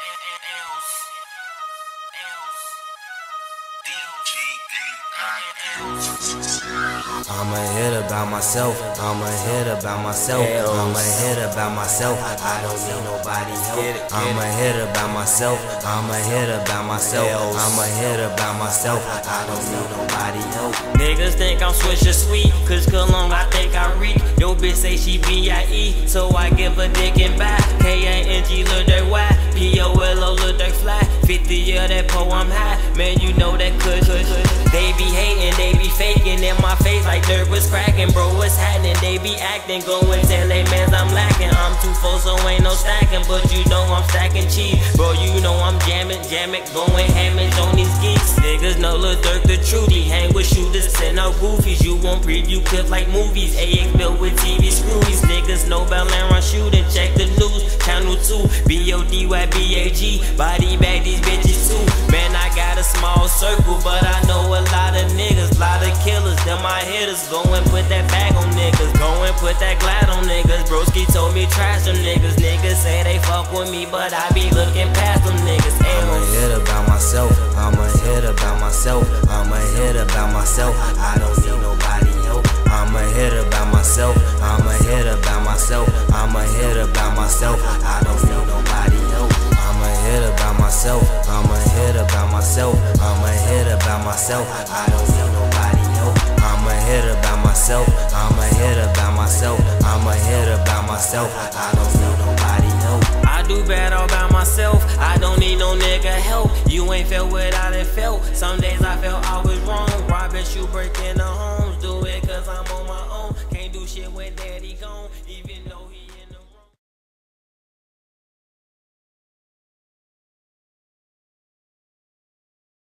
É, é, é, Deus. I'm a hit about myself. I'm a hit about myself. I'm a hit about myself. I don't need nobody help. I'm a hit about myself. I'm a hit about myself. I'm a hit about myself. I don't need nobody help. Niggas think I'm swisher sweet, cause cologne I think I reek. Yo bitch say she B-I-E, so I give a dick and back. K-A-N-G, look that Y, P-O-L-O, look that fly. 50 year that po, I'm high. Man, you know that kush. Dirt was cracking. Bro, what's happening? They be acting, going tell they I'm lacking. I'm too full, so ain't no stacking. But you know I'm stacking cheese. Bro, you know I'm jamming, jamming, going hammers on these geeks. Niggas know Lil Durk the truth. He hang with shooters, send out goofies. You want preview clips like movies. AX built with TV screwies. Niggas know about land shooting. Check the news, channel 2. B O D Y B A G. Body bag these bitches too. Man, I got a small circle, but I killers. My hitters. Go and put that bag on niggas. Go and put that glad on niggas. Broski told me trash them niggas. Niggas say they fuck with me, but I be looking past them niggas. I'm a hit about myself. I'm a hit about myself. I'm a hit about myself. I don't need nobody help. I'm a hit about myself. I'm a hit about myself. I'm a hit about myself. I don't need nobody help. I'm a hit about myself. I'm a hit about myself. I'm a hit about myself. I don't need nobody. I'm a hit about myself. I'm a hit about myself. I'm a hit about myself. I don't need nobody help. I do bad all by myself. I don't need no nigga help. You ain't felt what I done felt. Some days I felt I was wrong. Robbing, shoe breaking the homes.